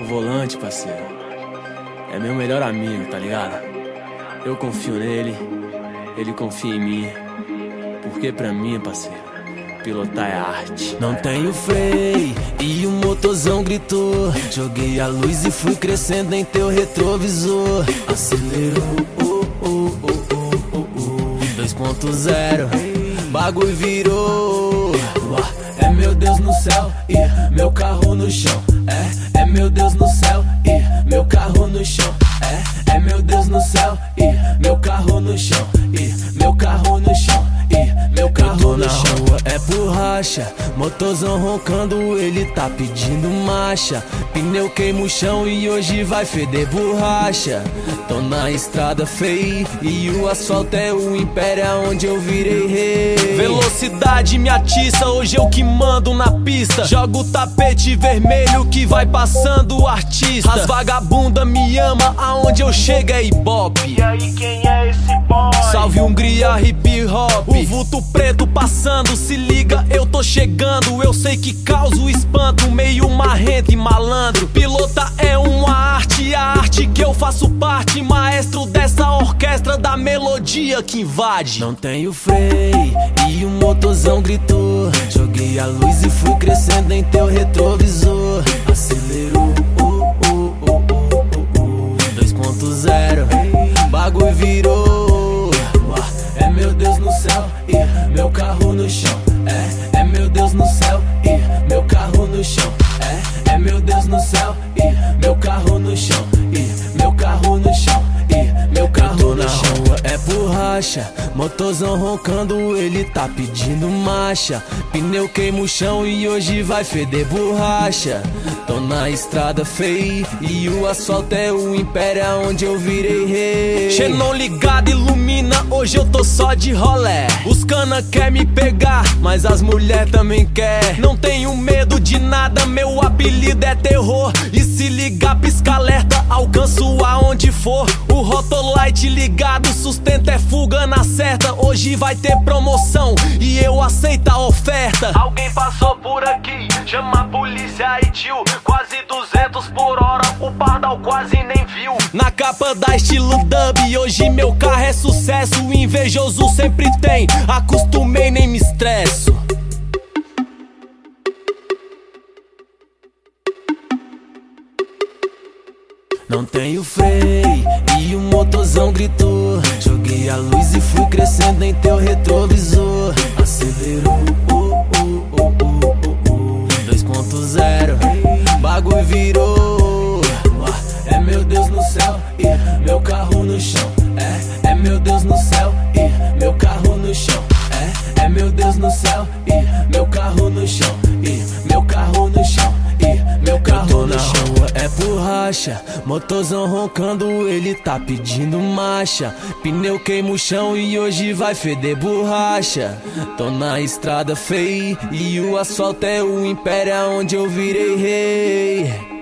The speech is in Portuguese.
O volante, parceiro, é meu melhor amigo, tá ligado? Eu confio nele, ele confia em mim. Porque pra mim, parceiro, pilotar é arte. Não tenho freio e o motorzão gritou. Joguei a luz e fui crescendo em teu retrovisor. Acelerou, oh, oh, oh, oh, oh, oh. 2.0, bagulho virou. É meu Deus no céu e meu carro no chão. É, é meu Deus no céu e meu carro no chão. É, é meu Deus no céu e meu carro no chão. E meu carro no chão. E meu carro no chão. Rua é borracha, motorzão roncando, ele tá pedindo marcha. Pneu queima o chão e hoje vai feder borracha. Tô na estrada feia e o asfalto é o império onde eu virei rei. Velocidade me atiça, hoje eu que mando na pista. Jogo o tapete vermelho que vai passando o artista. As vagabunda me ama, aonde eu chego é ibope. E aí, quem é esse boy? Salve Hungria hip hop. O vulto preto passando, se liga, eu tô chegando. Eu sei que causa o espanto, meio marrento e malandro. Pilota é uma arte, a arte que eu faço parte. Maestro dessa orquestra da melodia que invade. Não tenho freio e o motorzão gritou. Joguei a luz e fui crescendo em teu retrovisor. Acelerou, oh, oh, oh, oh, oh, oh. 2.0, bagulho virou. É meu Deus no céu e meu carro no chão. Motorzão roncando, ele tá pedindo marcha. Pneu queima o chão e hoje vai feder borracha. Tô na estrada feia e o asfalto é o império onde eu virei rei. Xenon ligado, ilumina, hoje eu tô só de rolé. Os cana quer me pegar, mas as mulher também quer. Não tenho medo de nada, meu apelido é terror. E se ligar, pisca alerta, for. O Rotolite ligado, sustento é fuga na certa. Hoje vai ter promoção e eu aceito a oferta. Alguém passou por aqui, chama a polícia e tio. Quase 200 por hora, o pardal quase nem viu. Na capa da estilo dub, hoje meu carro é sucesso. O invejoso sempre tem, acostumei, nem me estresso. Não tenho freio e o motorzão gritou. Joguei a luz e fui crescendo em teu retrovisor. Acelerou, oh, oh, oh, oh, oh, oh. 2.0, bagulho virou. É meu Deus no céu e meu carro no chão. É, é meu Deus no céu e meu carro no chão. É, é meu Deus no céu e meu carro no chão. Borracha, motorzão roncando, ele tá pedindo marcha. Pneu queima o chão e hoje vai feder borracha. Tô na estrada feia e o asfalto é o império onde eu virei rei.